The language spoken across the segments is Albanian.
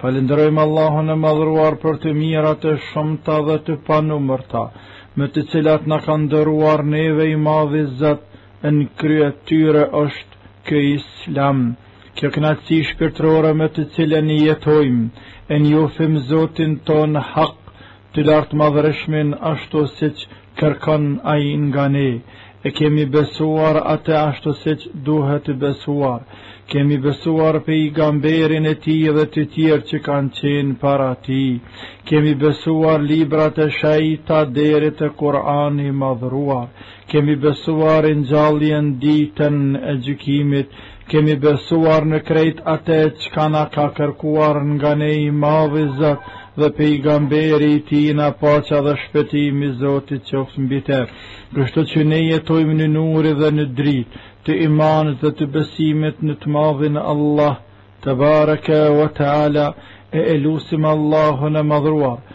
Falënderojmë Allahun e Madhëruar për të mirat e shumta dhe të panumërta, me të cilat na ka nderuar neve i madhi Zot, në krye tyre është ky Islam. Kjo kënaqësi shpirtërore me të cilën jetojmë, e njofim Zotin tonë Hak, Të lartë madhërishmin ashtu siç kërkon ai nga ne, e kemi besuar atë ashtu siç duhet të besuar, kemi besuar pejgamberin e tij dhe të tjerë që kanë qenë para tij, kemi besuar librat e shejta deri te Kurani i madhëruar, kemi besuar ringjalljen ditën e gjykimit, Kemi besuar në krejt atë çka na ka kërkuar nga ne i madhi Zot dhe pejgamberi i tina paqja dhe shpëtimi i Zotit qoftë mbi te. Kështu që ne jetojmë në nuri dhe në dritë, të imanit dhe të besimit në të madhin Allah, tebareke ve teala, e lusim Allahun e madhëruar,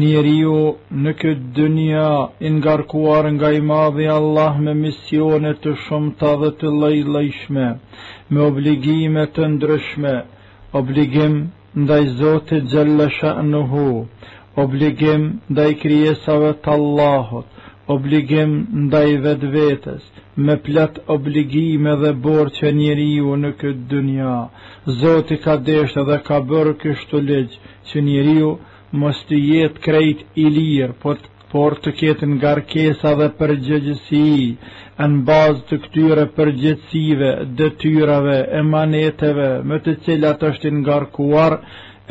Njeriu në këtë dynja i ngarkuar nga i madhi Allah me misione të shumta dhe të lloj-llojshme, me obligime të ndryshme, obligim ndaj Zotit xhalla sha'nuhu, obligim ndaj krijesave të Allahut, obligim ndaj vetvetes, me plot obligime dhe borxhe njeriu në këtë dynja. Zoti ka deshtë dhe ka bërë kështu ligj, që njeriu mos të jetë krejt i lirë, por, por të ketë ngarkesa dhe përgjegjësi, e në bazë të këtyre përgjegjësive, detyrave, emaneteve, me të cilat është i ngarkuar,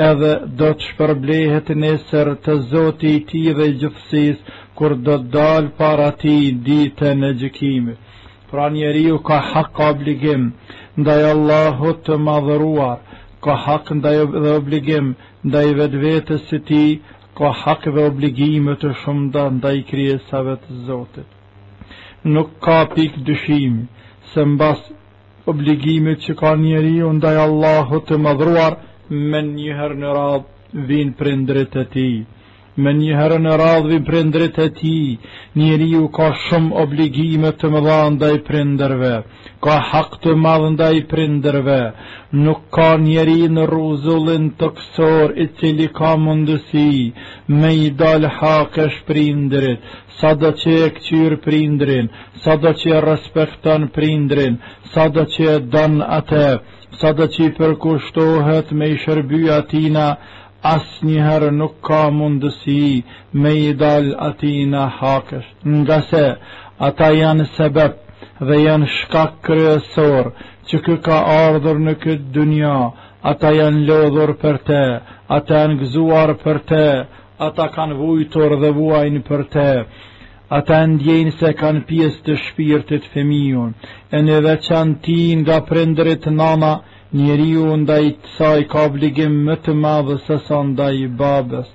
edhe do të shpërblehet nesër te Zoti i tij dhe gjithësisë, kur do të dalë para tij ditën e gjykimit. Pra njeriu ka hak obligim ndaj Allahut të Madhëruar, ka hak ndaj dhe obligim ndaj vetvetes së tij, ka hak dhe obligime të shumta ndaj krijesave të Zotit. Nuk ka pikë dyshimi se mbas obligimit që ka njeriu ndaj Allahut të Madhëruar, menjëherë në radhë vijnë prindërit e tij. Menjëherë në radhë vijnë prindërit e tij, njeriu ka shumë obligime të mëdha ndaj prindërve, ka hak të madh ndaj prindërve. Nuk ka njeri në rruzullin tokësor i cili ka mundësi me i dalë hakesh prindërit, sado që e këqyr prindërin, sado që e respekton prindërin, sado që e don atë, sado që i përkushtohet me i shërby atina, Asnjëherë nuk ka mundësi me i dal atij në hakësh, ngase ata janë sebep dhe janë shkak kryesor që ky ka ardhur në këtë dunja, ata janë lodhur për të, ata janë gëzuar për të, ata kanë vujtur dhe vuajnë për të, ata e ndjejnë se kanë pjesë të shpirtit fëmiun, e në veçanti nga prindërit nana, Njeriu ndaj të saj ka obligim më të madh sesa ndaj babës.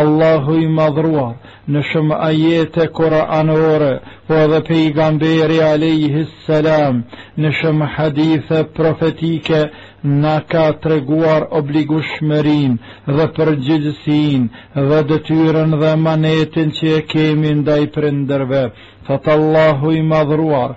Allahu i Madhruar në shumë ajete Kur'anore, po edhe pejgamberi alejhi selam në shumë hadithe profetike na ka treguar obligushmërinë dhe përgjegjësinë dhe detyrën dhe emanetin që e kemi ndaj prindërve. Thotë Allahu i madhruar,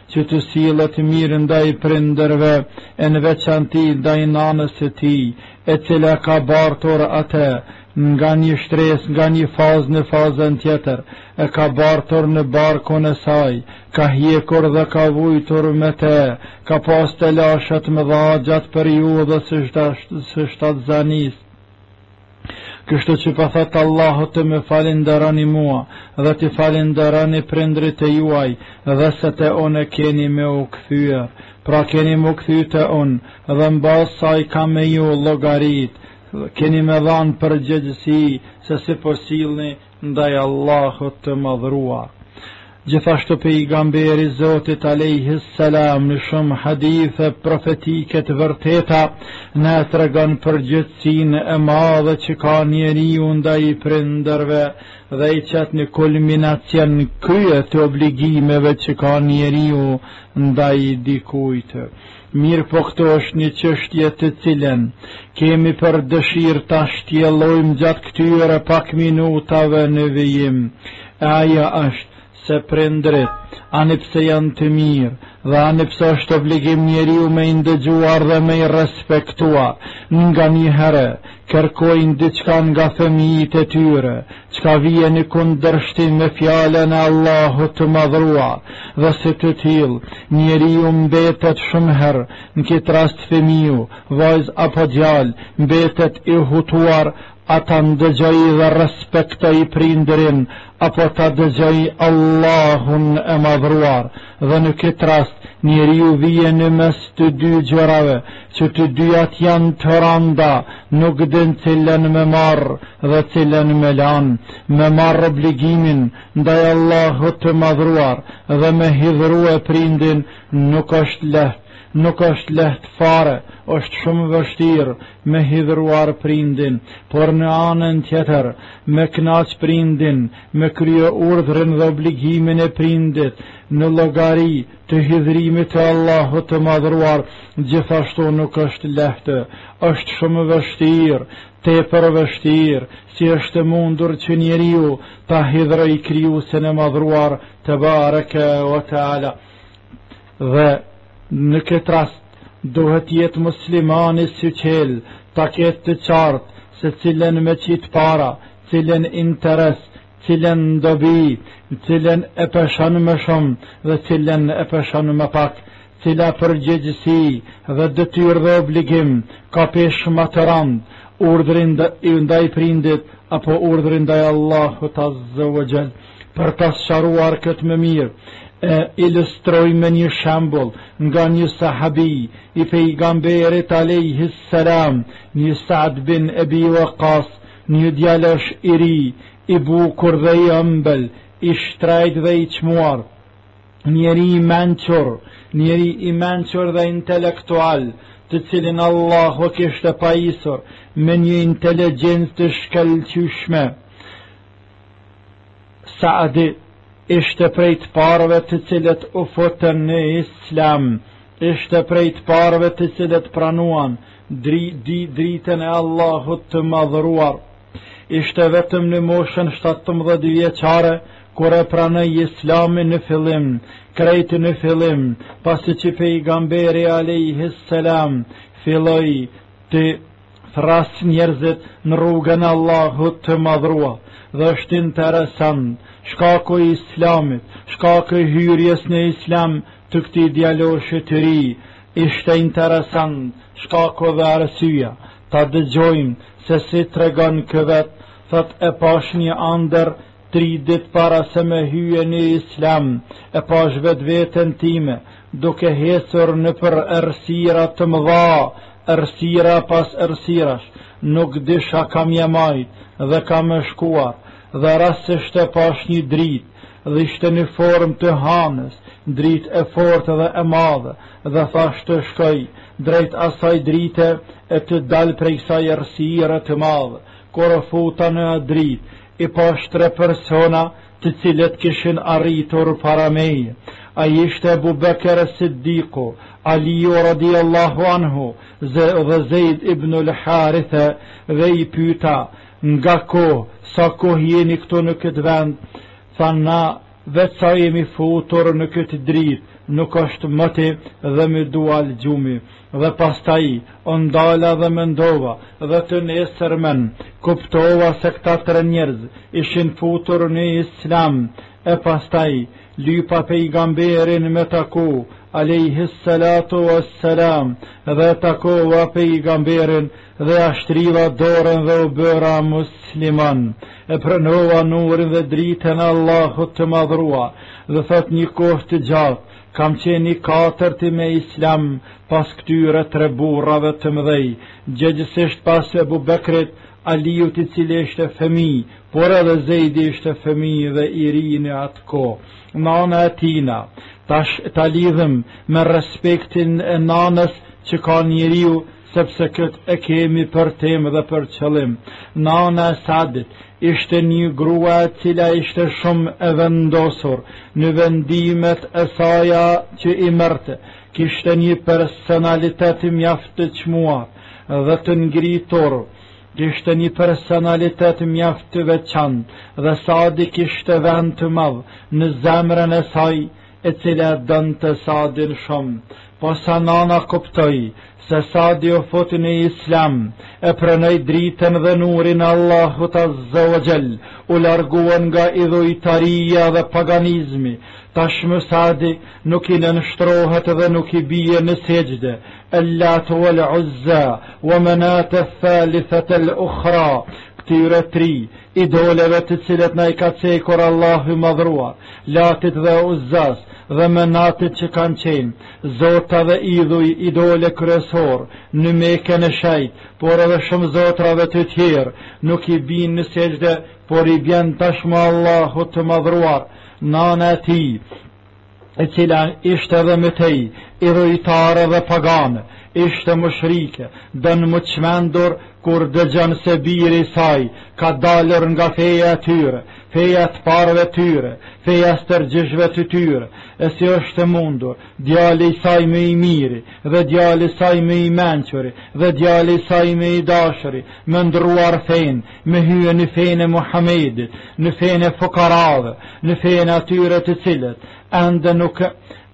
që të sillet mirë ndaj prindërve, e në veçanti ndaj nanës së tij, e cila e ka bartur atë nga një shtresë, nga një fazë në fazën tjetër, e ka bartur në barkun e saj, ka hjekur dhe ka vujtur me te, ka pas telashe të mëdha gjatë periudhës së shtatzanisë. Kështu që po thotë Allahu të më falënderoni mua dhe t'i falënderoni prindërit e juaj dhe se te unë keni me u kthyer. Pra keni m'u kthy te unë dhe mbas asaj ka me ju llogarit, keni me dhanë përgjegjësi se si po silleni ndaj Allahut të Madhruar. Gjithashtu Pejgamberi i Zotit alejhis selam në shumë hadithe profetike të vërteta na tregon përgjegjësinë e madhe që ka njeriu ndaj prindërve dhe i qet në kulminacion krye të obligimeve që ka njeriu ndaj dikujt. Mirëpo këtu është një çështje të cilën kemi për dëshirë ta shtjellojmë gjatë këtyre pak minutave në vijim, e ajo është se prindërit, ani pse janë të mirë dhe ani pse është obligim njeriu me i ndëgjuar dhe me i respektuar, nganjëherë kërkojnë diçka nga fëmijët e tyre, Çka vjen në kundërshtim me fjalën e Allahut të madhruar, dhe si të tillë, njeriu mbetet shumë herë, në këtë rast fëmiu, vajzë apo djalë, mbetet i hutuar, a ta ndëgjojë dhe respektojë prindërin, apo ta dëgjojë Allahun e madhruar. Dhe në këtë rast, njeriu vjen në mes të dy gjërave, që të dyjat janë të randa, nuk din cilën me marrë dhe cilën me lanë, me marrë obligimin ndaj Allahut të Madhëruar dhe me hidhëru prindin nuk është lehtë, nuk është lehtë fare, është shumë vështirë me hidhëruar prindin, por në anën tjetër, me kënaqë prindin, me krye urdhrin dhe obligimin e prindit, në llogari të hidhërimit të Allahut të Madhëruar, gjithashtu nuk është lehtë, është shumë vështirë, tepër vështirë, si është e mundur që njeriu ta hidhëroj Krijuesin e Madhëruar tebareke ue teala. Dhe në këtë rast, duhet të jetë muslimani syçelë, ta ketë të qartë, se cilën me qitë para, cilën interes, cilën dobi, cilën e peshon më shumë dhe cilën e peshon më pak, cila përgjegjësi dhe detyrë dhe obligim ka peshë më të randë, urdhri ndaj prindit apo urdhri ndaj Allahut azze ve xhel për ta sqaruar këtë më mirë e ilustroj me një shembull nga një sahabi i pejgamberit alejhi salam një Saad bin Ebi Vekas Një djalosh i ri, i bukur dhe i ëmbël, i shtrajtë dhe i çmuar, njeri i mençur, njeri i mençur dhe intelektual, të cilin Allahu e kishte pajisur me një inteligjencë të shkëlqyeshme. Saadi ishte prej të parëve të cilët u futën në Islam, ishte prej të parëve të cilët pranuan dri, di dritën e Allahut të madhëruar. Ishte vetëm në moshën 17 vjeçare, kur e pranoi Islamin në fillim, krejt në fillim, pasi që pejgamberi alejhi salam filloi t'i thërrasë njerëzit në rrugën e Allahut të madhruar dhe është interesant shkaku i Islamit, shkaku i hyrjes në Islam të këtij djaloshi të ri. Ishte interesant shkaku dhe arsyeja. Ta dëgjojmë se si tregon ky vet, thotë e pash një andërr Tri ditë para se me hy në Islam, e pashë vetveten time duke hecur nëpër errësira të mëdha, errësira pas errësirash, nuk disha ka me ja majtë dhe ka me shkuar, dhe rastësisht e pashë një dritë, dhe ishte në formë të hanës, dritë e fortë dhe e madhe, dhe thashë të shkoj drejt asaj drite e të dalë prej kësaj errësire të madhe. Kur u futa në atë dritë, i pashë tre persona të cilët kishin arritur para meje. Ai ishte Ebu Bekër es-Siddiku, Aliju radiallahu anhu, e dhe Zejd ibnul Harithe, dhe i pyta, nga koha, sa kohë jeni këtu në këtë vend, thanë, Veç sa jemi futur në këtë dritë, nuk është moti dhe më doli gjumi. Dhe pastaj, u ndala dhe mendova, dhe të nesërmen, kuptova se këta tre njerëz, ishin futur në Islam, e pastaj, lypa pejgamberin me taku, alejhi salatu ue selam, dhe takova pejgamberin, dhe ia shtriva dorën dhe u bëra musliman, e pranova nurin dhe dritën e Allahut të madhruar, dhe thotë një kohë të gjatë, kam qenë i katërti në islam pas këtyre tre burrave të mëdhej, gjegjësisht pas Ebu Bekrit, Aliut i cili ishte fëmijë, por edhe Zejdi ishte fëmijë dhe i ri në atë kohë. Nana e tija, tash ta lidhim me respektin e nanës që ka njeriu, sepse këtë e kemi për temë dhe për qëllim. Nana e Sadit ishte një grua e cila ishte shumë e vendosur në vendimet e saja që i merrte, kishte një personalitet mjaft të çmuar dhe të ngritur, kishte një personalitet mjaft të veçantë dhe Sadi kishte vend të madh në zemrën e saj, e cila e donte Sadin shumë, posa nana kuptoi se Sadi u fut në Islam, e pranoi dritën dhe nurin e Allahut Azza wa Jall, u largua nga idhujtaria dhe paganizmi, tashmë Sadi nuk i nënshtrohet dhe nuk i bie në sexhde Allat wal Uzza wa Manat al-Thalithah al-Ukhra këtyre tri idoleve të cilat na i ka cekur Allahu i Madhruar, Latit dhe Uzzas, dhe Menatit që kanë qenë, zota dhe idhuj, idole kryesorë, në Mekën e shenjtë, por edhe shumë zotrave të tjerë, nuk i bie në sexhde, por i bie tashmë Allahut të Madhruar, nana e tij, e cila ishte edhe më tej, idhujtare dhe pagane, ishte mushrike, don me u çmendur, kur dëgjon se biri i saj, ka dalur nga feja e tyre, feja e të parëve tyre, feja e stërgjyshve të tyre, e si është e mundur, djali i saj më i miri, dhe djali i saj më i mençuri, dhe djali i saj më i dashuri, me ndrruar fenë, me hye në fenë e Muhamedit, në fenë e fukarave, në fenë e atyre të cilët ende nuk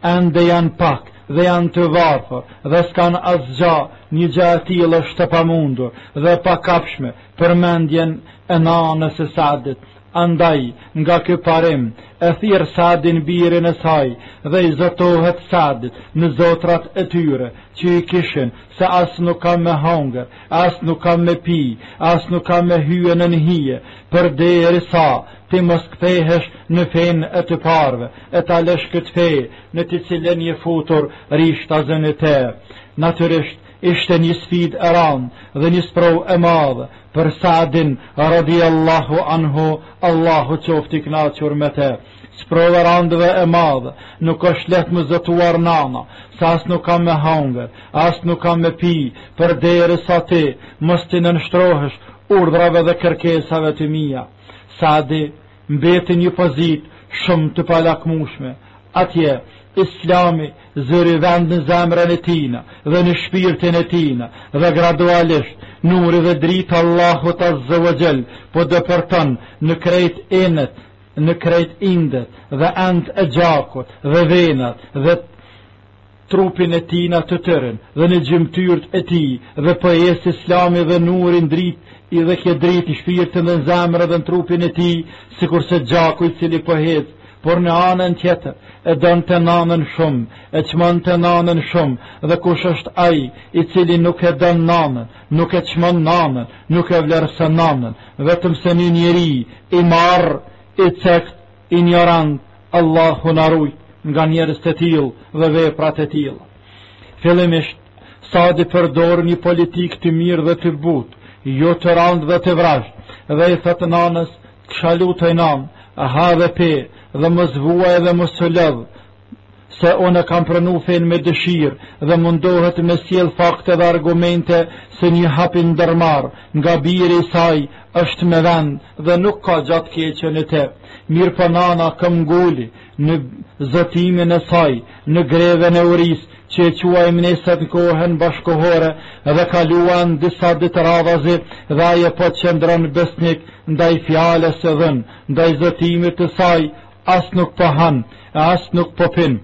ende janë pak dhe janë të varfër dhe s'kanë asgja një gja e tillë është e pamundur dhe e pakapshme për mendjen e nanës së Sadit. Andaj, nga ky parim, e thirr Sadin birin e saj dhe i zotohet Sadit në zotrat e tyre që i kishin se as nuk kam me hongër As nuk kam me pi, as nuk kam me hye nën hije, përderisa ti mos kthehesh në fenë e të parëve, e ta lësh këtë fe, në të cilën je futur, rishtaz në te. Natyrisht, ishte një sfidë e randë, dhe një sprovë e madhe, për Sadin, radiallahu anhu, Allahu qoftë i knaqur me te. Sprovë e randë dhe e madhe, nuk është lehtë me u zotu nana, se as nuk kam me hangër, as nuk kam me pi, përderisa ti mos t'i nënshtrohesh, urdhrave dhe kërkesave të mia. Sadi, mbeti në një pozitë, shumë të palakmushme. Atje, Islami zuri vend në zemrën e tijna dhe në shpirtin e tijna dhe gradualisht nuri dhe drita e Allahut azze ve xhel po depërton në krejt enët në krejt indet dhe enët e gjakut dhe venat dhe trupin e tij në të tërë dhe në gjymtyrët e tij dhe po ecë Islami dhe nuri ndrit dhe kjo dritë në shpirtin dhe në zemrën dhe në trupin e tij sikurse gjaku i cili po ecë por në anën tjetër e donte nanën shumë, e çmonte nanën shumë, dhe kush është ai i cili nuk e don nanën, nuk e çmon nanën, nuk e vlerëson nanën, Vetëm se një njeri i marrë, i cekët, injorant, Allahu na rujt nga njerëz të tillë dhe vepra të tilla. Fillimisht, Sadi përdor një politikë të mirë dhe të butë, jo të randë dhe të vrazhdë, dhe i thotë nanës, t'kshilloj nanë, ha dhe pi, dhe mos vuaj dhe mos u lodh, se unë e kam pranu fenë me dëshirë dhe mundohet me sjell fakte dhe argumente se një hap i ndërmarrë nga biri i saj është me vend dhe nuk ka gja të keqe në te. Mirëpo nana këmbënguli në zotimin e saj në grevën e urisë që e quajmë ne sot në kohën bashkëkohore dhe kaluan disa ditë radhazi dhe ajo po qëndron besnike ndaj fjalës së dhënë, ndaj zotimit të saj as nuk po han, e as nuk po pin,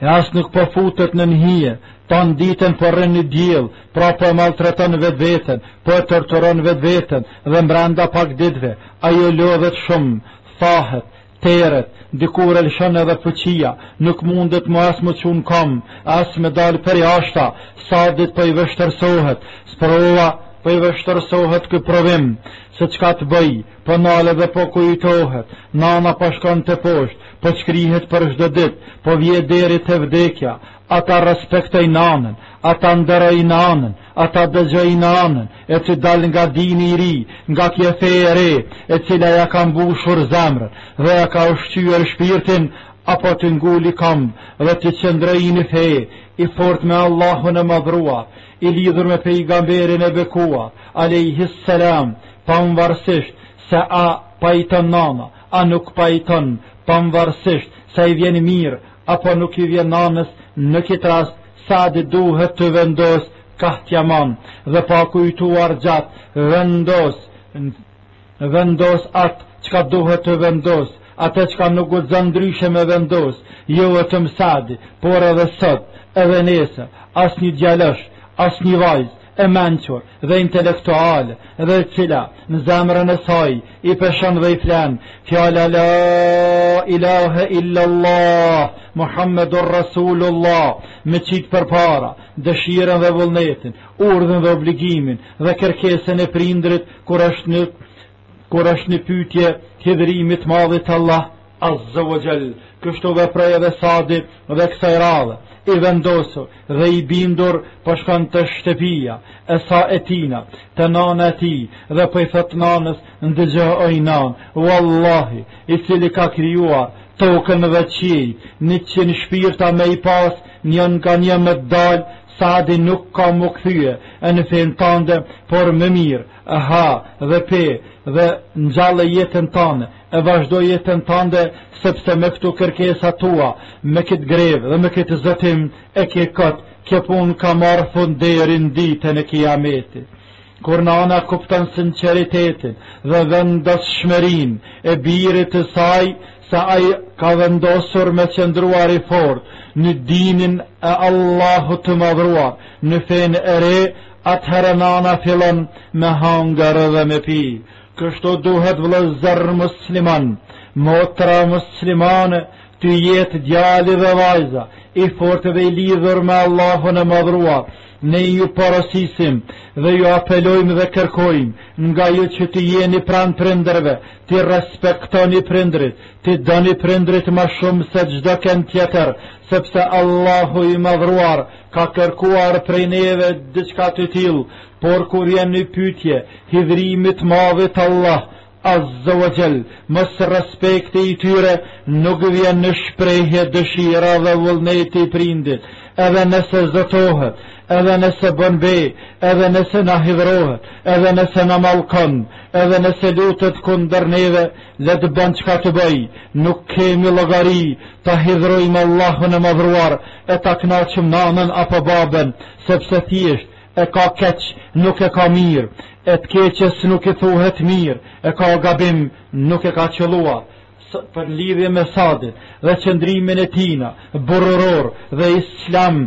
e as nuk po futet në hije, tanë ditën po rrin në diell, pra po e maltreton vetveten, po e torturon vetveten, dhe mbrenda pak ditve, ajo lodhet shumë, thahet, teret, dikur e lshon edhe fuqia, nuk mundet më as m'u çu në kam, as me dalë përjashta, sa ditë po i vështërsohet, sprova po i vështërsohet ky provim, se çka të bëjë, Po nalet dhe po kujtohet, nana po shkon te poshtë, po shkrihet për çdo ditë, po vje deri te vdekja. A ta respektojë nanën, a ta nderojë nanën, a ta dëgjojë nanën, e të dalë nga dini i ri, nga kjo fe e re, e cila ia ka mbushur zemrën dhe ia ka ushqyer shpirtin, apo të ngulë kam dhe të qëndrojë në fe, i fortë me Allahun e madhëruar, i lidhur me pejgamberin e bekuar, alejhi selam, Pamvarësisht se a pajton nana, a nuk pajton, pamvarësisht se a i vjen mirë, apo nuk i vjen nanës, në kit rast, Sadi duhet të vendosë kah t'ia man, dhe pa kujtuar gjatë, vendos, vendos atë çka duhet të vendosë, atë çka nuk guxon ndryshe me vendosë, jo vetëm Sadi, por edhe sot, edhe nesër, asnjë djalosh, asnjë vajzë, e mençur dhe intelektuale dhe e cila në zemrën e saj i peshon dhe i flen fjala la ilahe illa Allah Muhammedur Rasulullah me qitë përpara dëshirën dhe vullnetin urdhrin dhe obligimin dhe kërkesën e prindrit kur është në Kur është në pyetje hidhërimi i të madhit Allah Azza wa Jall, kështu veproi edhe Sadi dhe kësaj radhe, i vendosur dhe i bindur po shkon te shtëpia e sa e tina, te nana e tij dhe po i thotë nanës ndëgjo oj nanë, wallahi, i cili ka krijuar tokën dhe qiejt, njëqind shpirta me i pas, një nga një me të dalë, Sadi nuk ka m'u kthye në fenë tande, por më mirë, e ha dhe pe dhe ngjalle jetën tënde e vazhdo jetën tënde sepse me këto kërkesa tua me këtë grevë dhe me këtë zotim e ke kot kjo punë ka marrë fund deri në ditën e kiametit kur nana kupton sinqeritetin dhe vendosshmërinë e birit të saj se ai ka vendosur me qëndruar i fortë në dinin e Allahut të madhëruar në fenë e re Atëherë nana fillon me hangar dhe me pi. Kështu duhet vëllezër musliman, motra muslimane, të jetë djali dhe vajza, i fortë dhe i lidhur me Allahun e madhruar, ne ju porosisim dhe ju apelojmë dhe kërkojmë nga ju që të jeni pranë prindërve, t'i respektoni prindërit, t'i doni prindërit ma shumë se çdo kënd tjetër, sepse Allahu i madhruar ka kërkuar prej neve diçka të tillë, por kur janë në pyetje hidhërimi të madhit Allah Azza wa Jall, mos respekti i tyre nuk vjen në shprehje dëshira dhe vullneti i prindit, edhe nëse zotohet, edhe nëse bën be, edhe nëse na hidhërohet, edhe nëse na mallkon, edhe nëse lutet kundër neve, Le të bën çka të bëjë, nuk kemi llogari, ta hidhërojmë Allahun e Madhëruar e ta kënaqim nanën apo babën, sepse thjesht e ka keq, nuk e ka mirë, e të keqes nuk i thuhet mirë, e ka gabim, nuk e ka qëlluar për lidhje me Sadin dhe qëndrimin e tina, burrëror dhe islam,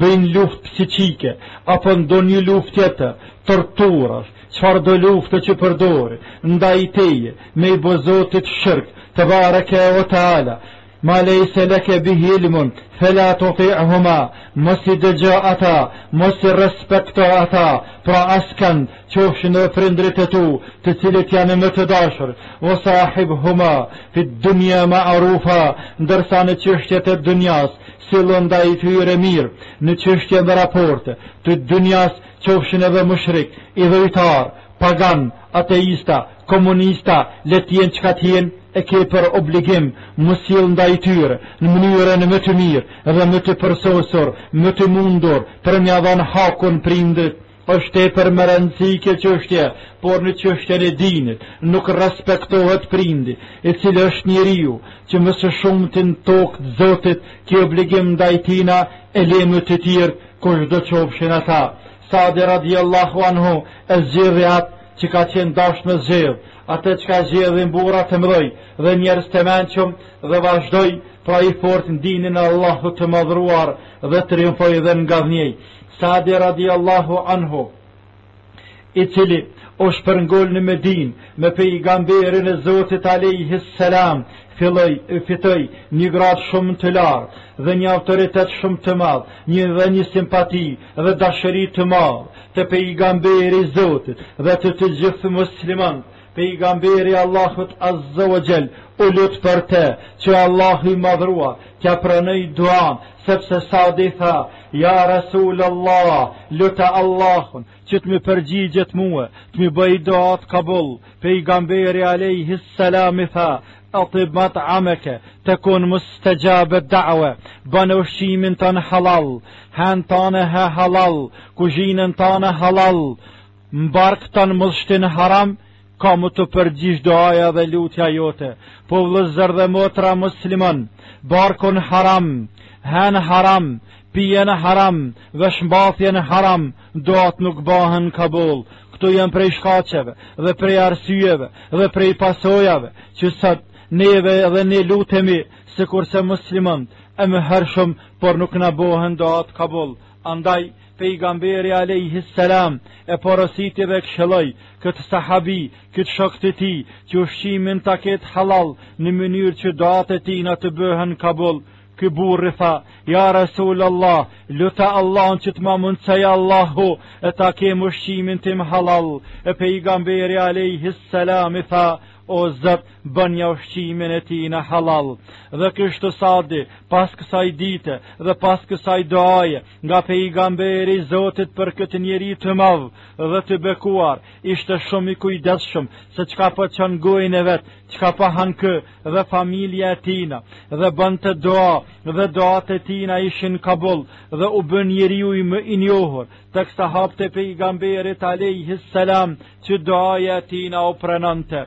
bëjnë luftë psikike, apo ndonjë luftë tjetër, torturash, çfarëdo lufte që përdori, ndaj teje, me i bo Zotit shirk, tebareke ue teala, ma lejse leke bihi ilmun, fela tuti'huma, mos i dëgjo ata, mos i respekto ata, pra askënd, qofshin dhe prindërit e tu, të cilit janë më të dashur, ue sahibhuma, fid dunja marufa, ndërsa në çështjet e dunjas, Sillu ndaj tyre mirë në çështje dhe raporte të dynjas, qofshin edhe mushrik, idhujtarë, paganë, ateista, komunista, le të jenë çka të jenë, e ke për obligim m'u sjell ndaj tyre në mënyrën më të mirë dhe më të përsosur, më të mundur për m'ia dhënë hakun prindërit. Është tepër me rëndësi kjo çështje, por në çështjen e dinit nuk respektohet prindi, i cili është njeriu që më së shumti në tokë të Zotit ki obligim ndaj tina e le më të tjerë kushdo qofshin ata. Sadi radiallahu anhu e zgjedhi atë që ka qenë dashtë me zgjedh, atë që e zgjedhin burra të mëdhoj dhe njerëz të mençëm dhe vazhdoi pra i fortë në dinin e Allahut të madhruar dhe triumfoi dhe ngadhënjei. Sa'di radijallahu anhu, i cili u shpërngul në Medinë me pejgamberin e Zotit alejhi selam, filloi, fitoi një gradë shumë të lartë dhe një autoritet shumë të madh, një dhe një simpati dhe dashuri të madhe te pejgamberi i Zotit dhe te të gjithë muslimanët. Pejgamberi i Allahut Azza wa Jall u lut për të, që Allahu i Madhëruar t'ia pranojë duan, sepse Sa'di tha: "Ja Rasul Allah, lute Allahun që të më përgjigjet mua, të më bëjë duat kabul." Pejgamberi alayhi salam i tha: "Atib mat'amaka, takun mustajab ad-da'wa." Bën ushqimin tan halal, han tan ha halal, kuzhinën tan halal. N'bark tan mos shtin haram, ka me t'u përgjigj doaja dhe lutja jote, po vllezër dhe motra muslimanë, barkun haram, hanë haram, pijen haram, veshmbathjen haram, doat nuk bahen kabul, këto janë prej shkaqeve dhe prej arsyeve dhe prej pasojave, që sot neve edhe ne lutemi, sikurse muslimanët e mëhershëm, por nuk na bohen doat kabul, Andaj, Pejgamberi alejhi selam e porositi dhe këshilloi këtë sahabi, këtë shok të tij, që ushqimin ta ketë halal në mënyrë që duat e tina të bëhen kabul. Ky burri tha, ja Resul Allah, lute Allahun që të ma mundësojë Allahu, e ta kem ushqimin tim halal, e pejgamberi alejhi selam i tha, o Zot, bënja ushqimin e tina halal. Dhe kështu Sadi, pas kësaj dite dhe pas kësaj doaje, nga pejgamberi i Zotit për këtë njeri të madh dhe të bekuar, ishte shumë i kujdesshëm se çka po çon n'gojën e vet, çka po han ky dhe familja e tina. Dhe bënte doa dhe doat e tina ishin kabul dhe u bën njeriu më i njohur, tek sahabët e pejgamberit alayhis salam që doaja e tina u pranonte.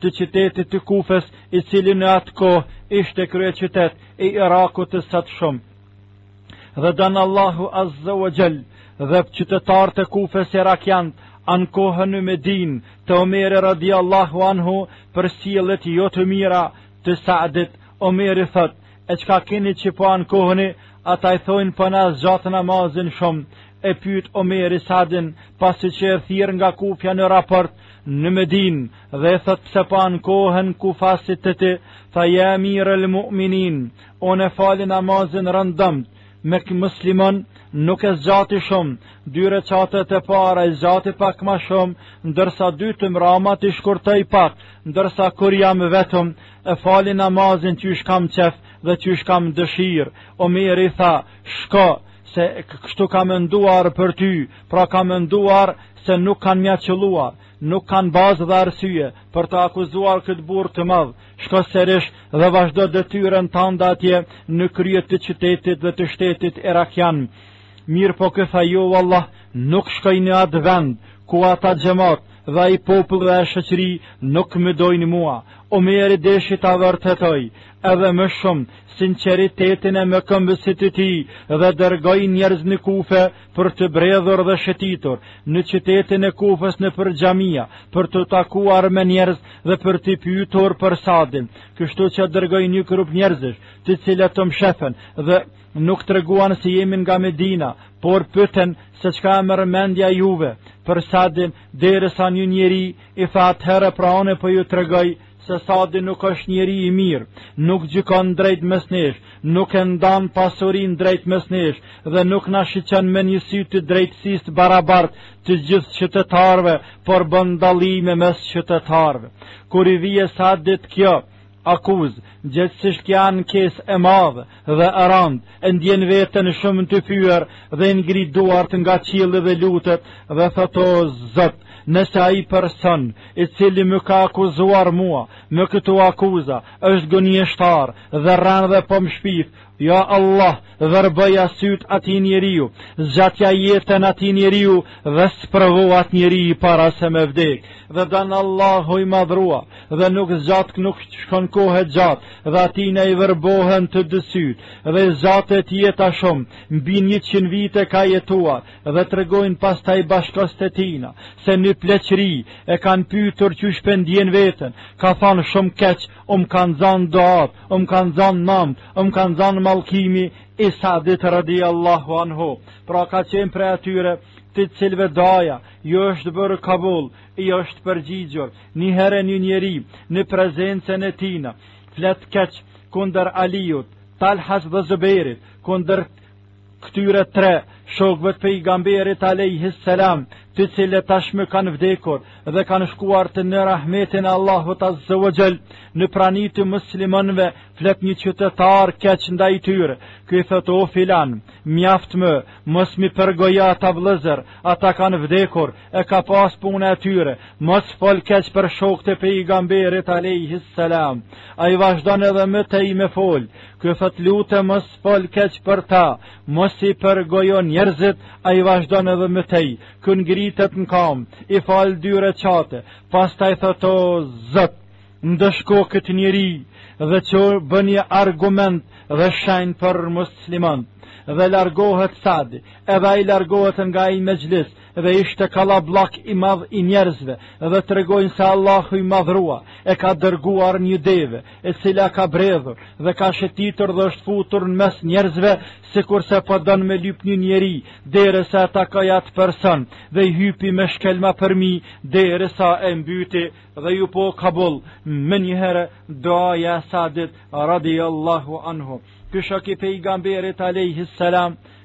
të qytetit të Kufes, i cili në atë kohë ishte kryeqytet i Irakut të sotshëm. Dhe don Allahu Azza wa Jall dhe qytetarët e Kufes irakianët ankohen në Medinë te Omeri radiallahu anhu për sjelljet jo të mira të Sadit, Omeri thotë, e çka keni që po ankoheni, ata i thojnë po na zgjat namazin shumë, e pyet Omeri Sadin, pasi që e thirr nga Kufja në raport, në Medinë, Dhe i thotë pse po ankohen kufasit te ti, tha ja emirel mu'minin, unë e fali namazin rëndom, me muslimanë, nuk e zgjati shumë, dy reqatet e para e zgjati pak ma shumë, ndërsa dy të mramat i shkurtoj pak, ndërsa kur jam vetëm, e fali namazin qysh kam qef dhe qysh kam dëshirë, Omeri i tha, shko, se kështu kam menduar për ty, pra kam menduar se nuk kanë me ja qëlluar, nuk kanë bazë dhe arsye për të akuzuar këtë burrë të madh. Shko serish dhe vazhdo detyrën tënde atje në krye të qytetit dhe të shtetit irakian. Mirëpo ky tha jo vallah, nuk shkoj në atë vend ku ata xhemat dhe ai popull dhe shoqëri nuk më dojnë mua. Omeri deshi ta vërtetojë edhe më shumë sinqeritetin e mëkëmbësit të tij dhe dërgoi njerëz në Kufe për të bredhur dhe shëtitur në qytetin e Kufës nëpër xhamia, për t'u takuar me njerëz dhe për t'i pyetur për Sadin. Kështu që dërgoi një grup njerëzish, të cilët të mshefen dhe nuk treguan se jemi nga Medina, por pyetën se çka ju merr mendja juve për Sadin, derisa një njeri i tha atëherë pra unë po ju tregoj se Sadi nuk është njeri i mirë, nuk gjykon drejt mes nesh, nuk e ndan pasurinë drejt mes nesh dhe nuk na shiqon me një sy të drejtësisë të barabartë të gjithë qytetarëve, por bën dallime mes qytetarëve. Kur i vjen Sadit kjo akuzë, gjithsesi kjo ankesë e madhe, dhe e randë e ndjen veten shumë të fyer dhe i ngrit duart nga qielli dhe lutet dhe thotë o Zot nëse ai person i cili më ka akuzuar mua me këto akuza është gënjeshtar dhe rren dhe po më shpif Ja Allah, verboja sytë atij njeriu, zgjatja jetën atij njeriu dhe sprovo atë njeri para se me vdek. Dhe dan Allahu i madhrua, dhe nuk zgjat nuk shkon kohë gjatë dhe atijna i verbohen të dy sytë dhe i zgjatet jeta shumë mbi 100 vite ka jetuar dhe tregojnë pastaj bashkohësit e tina se në pleqëri e kanë pyetur qysh pe ndjen veten ka thanë shumë keq um ka nxanë duat um ka nxanë namt um ka nxanë mallkimi i Sadit radiallahu anhu pra ka qenë prej atyre të cilve duaja ju është bërë kabul i është përgjigjur Një herë një njeri në prezencën e tina, flet keq kundër Aliut, Talhas dhe Zubejrit, kundër këtyre tre shokëve të pejgamberit alejhi selam, të cilët tashmë kanë vdekur dhe kanë shkuar të në rahmetin e Allahut azza wa jall, në prani të muslimanëve flet një qytetar keq ndaj tyre. Ky thotë o filan, mjaft më, mos m'i përgojo ata vëllëzër, ata kanë vdekur, e ka pas puna e tyre, mos fol keq për shokët e pejgamberit alejhi selam. Ai vazhdon edhe më tej me fol, ky thotë të lutem mos fol keq për ta, mos i përgojo njerëzit, ai vazhdon edhe më tej, ky ngritet në kam, i fal dy reqate, pastaj thotë o Zot, ndëshko këtë njeri dhe bëne një argument dhe shenjë për muslimanët dhe largohet Sadi edhe ai largohet nga ai mexhlis dhe ishte kallabllak i madh i njerëzve dhe tregojnë se Allahu i madhrua e ka dërguar një deve e cila ka bredhur dhe ka shëtitur dhe është futur në mes njerëzve sikurse po don me lyp një njeri derisa e takoi atë person dhe i hypi me shkelma përmi derisa e mbyti dhe iu bo kabull menjëherë duaja e Sadit radiallahu anhu ky shok i pejgamberit a.s.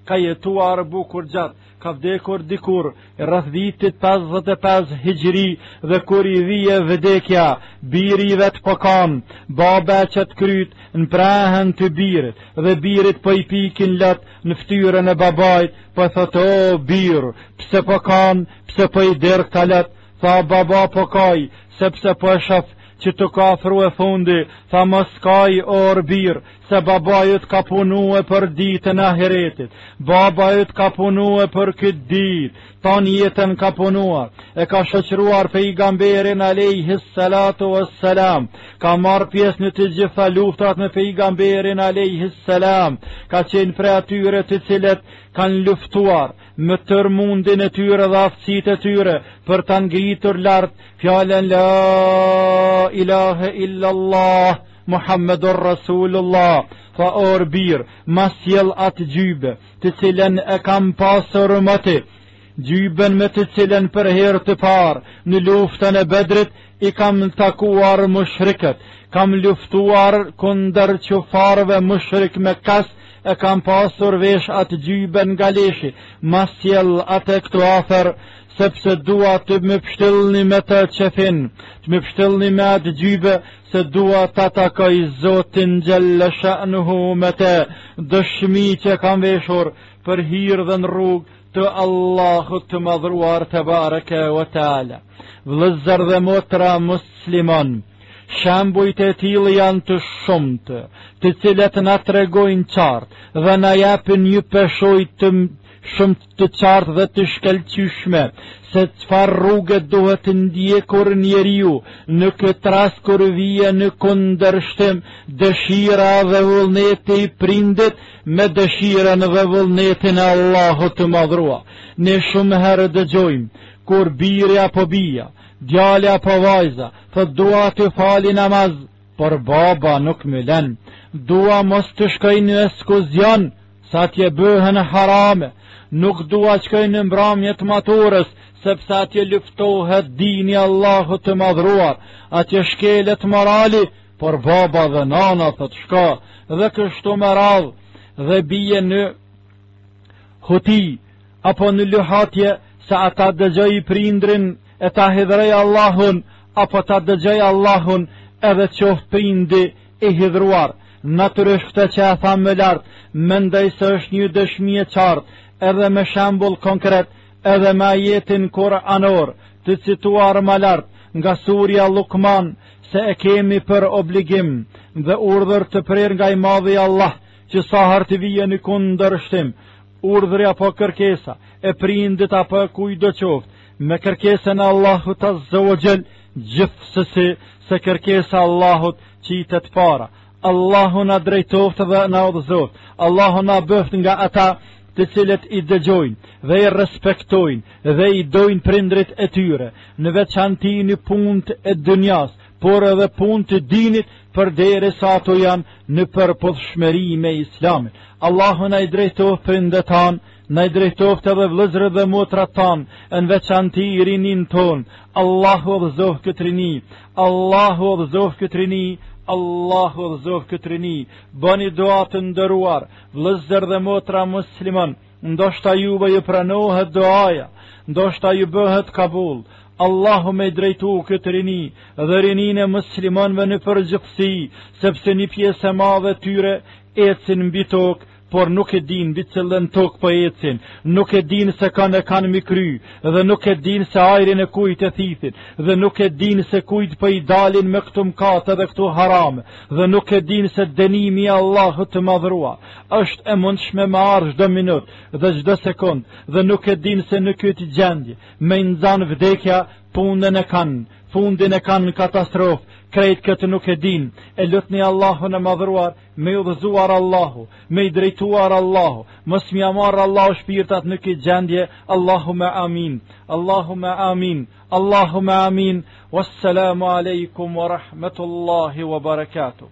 ka jetuar bukur gjatë ka vdekur dikur rreth vitit 55 hijri dhe kur i vije vdekja biri i vet po qan baba qet kryt në prehën të birit dhe birit po i pikin lot në ftyrën e babait po thot o bir pse po kan pse po i derdh këta lot tha baba po kaj sepse po e shof që t'u ka afrue fundi, tha mos kaj or bir, Se baba yt ka punue për ditën e ahiretit, baba yt ka punue për këtë ditë, tanë jetën ka punuar, e ka shoqëruar pejgamberin alejhi salatu wassalam, ka marrë pjesë në të gjitha luftrat me pejgamberin alejhi salam, ka qenë prej atyre të cilët kanë luftuar me tërë mundin e tyre dhe aftësitë e tyre për ta ngritur lart fjalën la ilahe illallah Muhammedur Rasulullah, tha or bir, ma sjell atë xhybe, të cilën e kam pasur moti. Xhyben me të cilën për herë të parë në luftën e Bedrit i kam takuar mushrikët, kam luftuar kundër qufarëve mushrik mekas e kam pasur vesh atë xhyben nga leshi, ma sjell atë këtu afër, sepse dua të më pshtillni me të qefin, të më pshtillni me atë xhybe, se dua ta takoj Zotin Xhele Shanuhu me te dëshmi që e kam veshur për hirë dhe në rrugë të Allahut të madhruar tebareke ue teala. Vëllezër dhe motra musliman, shembujt e tillë janë të shumtë, të cilët na tregojnë qartë dhe na japin një pejzazh të shumë të qartë dhe të shkelqyshme se çfarë rrugë duhet të ndjekë njeriu në këtë rast kur vije në kundërshtim dëshira dhe vullneti i prindit me dëshirën dhe vullnetin e Allahut të madhrua. Ne shumë herë dëgjojmë, kur biri apo bija, djali apo vajza, thot dua të fal namaz, por baba nuk më lën. Dua mos të shkoj në eskuzion, se atje bëhen harame. Nuk dua të shkoj në mbramje të maturës, sepse atje luftohet dini i Allahut të madhruar. Atje shkelet morali, por baba dhe nana thot shko dhe kështu me radh dhe bie në Huti, apo në luhatje se a ta dëgjoj prindin e ta hidhëroj Allahun, apo ta dëgjoj Allahun edhe qoftë prindi i hidhëruar. Natyrisht këtë që e thamë lart, mendoj se është një dëshmi e qartë, edhe me shembull konkret, edhe me ajetin Kur'anor, të cituar më lart nga surja Luqman, se e kemi për obligim dhe urdhër të prerë nga i madhi Allah, Që sa herë të vijë në kundërshtim, urdhri apo kërkesa e prindit apo e kujtdo qoftë, me kërkesën e Allahut Azza wa Jall, gjithsesi se kërkesa e Allahut qitet para. Allahu na drejtoftë dhe na udhëzoftë. Allahu na bëftë nga ata të cilët i dëgjojnë dhe i respektojnë dhe i dojnë prindërit e tyre, në veçanti në punët e dynjasë, por edhe punë të dinit përderisa ato janë në përputhshmëri me islamin. Allahu na i drejtoftë prindët tanë, na i drejtoftë edhe vëllezërit dhe motrat tanë, në veçanti rininë tonë, Allahu udhëzoftë këtë rini, Allahu udhëzoftë këtë rini, Allahu udhëzoftë këtë rini, bëni dua të nderuar vëllezër dhe motra muslimanë, Ndoshta juve ju pranohet duaja, ndoshta ju bëhet kabul, Allahu me e drejtu këtë rini dhe rininë e muslimanve në përgjithësi, sepse një pjesë e madhe e tyre ecin mbi tokë, por nuk e dinë mbi cilën tokë po ecin, nuk e dinë se kan e kanë mi kry, dhe nuk e dinë se ajrin e kujt e thithin, dhe nuk e dinë se kujt po i dalin me këto mkate dhe këto harame, dhe nuk e dinë se dënimi i Allahut të madhëruar, është e mundshme me ardh çdo minutë dhe çdo sekond dhe nuk e dinë se në këtë gjendje me i nxanë vdekja punën e kanë, fundin e kanë katastrofë, krejt këtë nuk e dinë, e lutni Allahun e madhëruar, me i udhëzuar Allahu, me i drejtuar Allahu, mos me ia marr Allahu shpirtat në këtë gjendje, Allahumme amin, Allahumme amin, Allahumme amin, wassalamu alaikum wa rahmetullahi wa barakatuh.